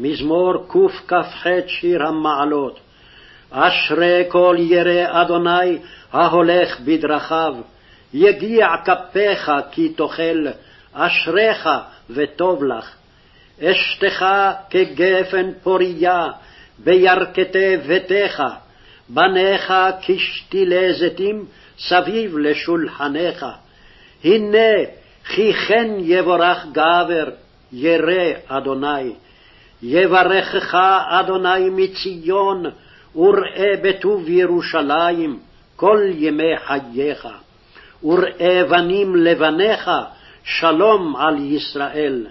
מזמור קכ"ח שיר המעלות. אשרי כל ירא אדוני ההולך בדרכיו, יגיע כפיך כי תאכל, אשריך וטוב לך. אשתך כגפן פוריה, בירכתי ביתך, בניך כשתילי זיתים סביב לשולחניך. הנה כי כן יבורך גבר, ירא אדוני. יברכך אדוני מציון, וראה בטוב ירושלים כל ימי חייך. וראה בנים לבניך, שלום על ישראל.